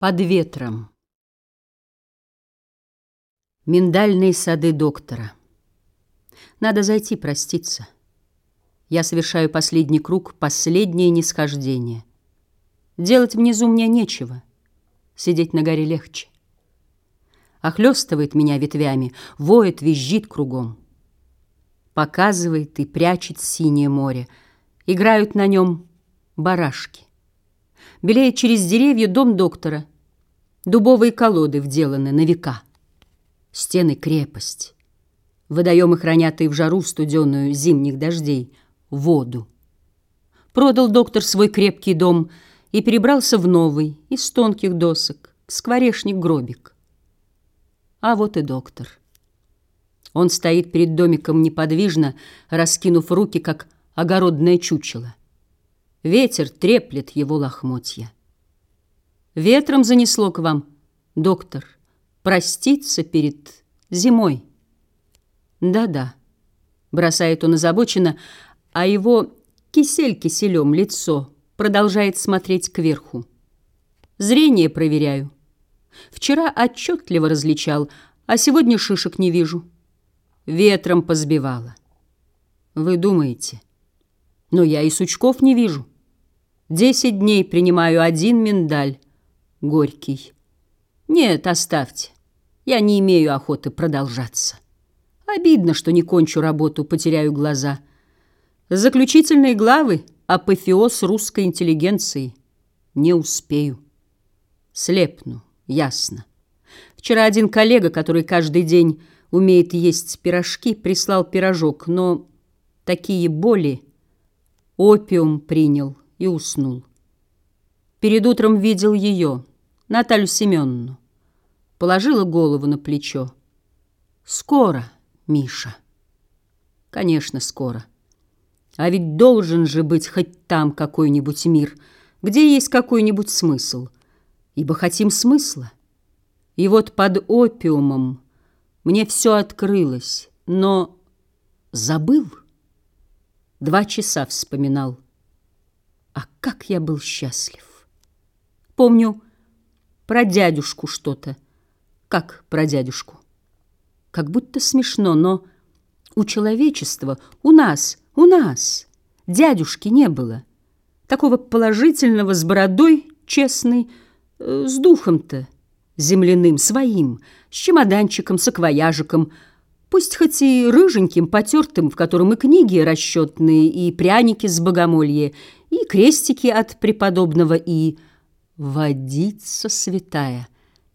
Под ветром. Миндальные сады доктора. Надо зайти проститься. Я совершаю последний круг, последнее нисхождение. Делать внизу мне нечего. Сидеть на горе легче. Охлёстывает меня ветвями, воет, визжит кругом. Показывает и прячет синее море. Играют на нем барашки. Белеет через деревья дом доктора. Дубовые колоды вделаны на века. Стены крепость. Водоемы хранят и в жару студеную зимних дождей воду. Продал доктор свой крепкий дом и перебрался в новый, из тонких досок, скворечник-гробик. А вот и доктор. Он стоит перед домиком неподвижно, раскинув руки, как огородное чучело. Ветер треплет его лохмотья. Ветром занесло к вам, доктор, проститься перед зимой. Да-да, бросает он озабоченно, а его кисель киселем лицо продолжает смотреть кверху. Зрение проверяю. Вчера отчетливо различал, а сегодня шишек не вижу. Ветром позбивало. Вы думаете, но я и сучков не вижу. Десять дней принимаю один миндаль, горький. Нет, оставьте. Я не имею охоты продолжаться. Обидно, что не кончу работу, потеряю глаза. Заключительные главы — апофеоз русской интеллигенции. Не успею. Слепну, ясно. Вчера один коллега, который каждый день умеет есть пирожки, прислал пирожок, но такие боли опиум принял и уснул. Перед утром видел ее, Наталью Семеновну. Положила голову на плечо. Скоро, Миша. Конечно, скоро. А ведь должен же быть хоть там какой-нибудь мир, где есть какой-нибудь смысл. Ибо хотим смысла. И вот под опиумом мне все открылось, но забыл. Два часа вспоминал. А как я был счастлив! Помню про дядюшку что-то. Как про дядюшку? Как будто смешно, но у человечества, у нас, у нас дядюшки не было. Такого положительного с бородой честной, э, с духом-то земляным, своим, с чемоданчиком, с акваяжиком, пусть хоть и рыженьким, потертым, в котором и книги расчетные, и пряники с богомолья, и крестики от преподобного, и водица святая,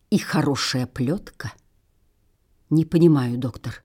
и хорошая плетка. Не понимаю, доктор.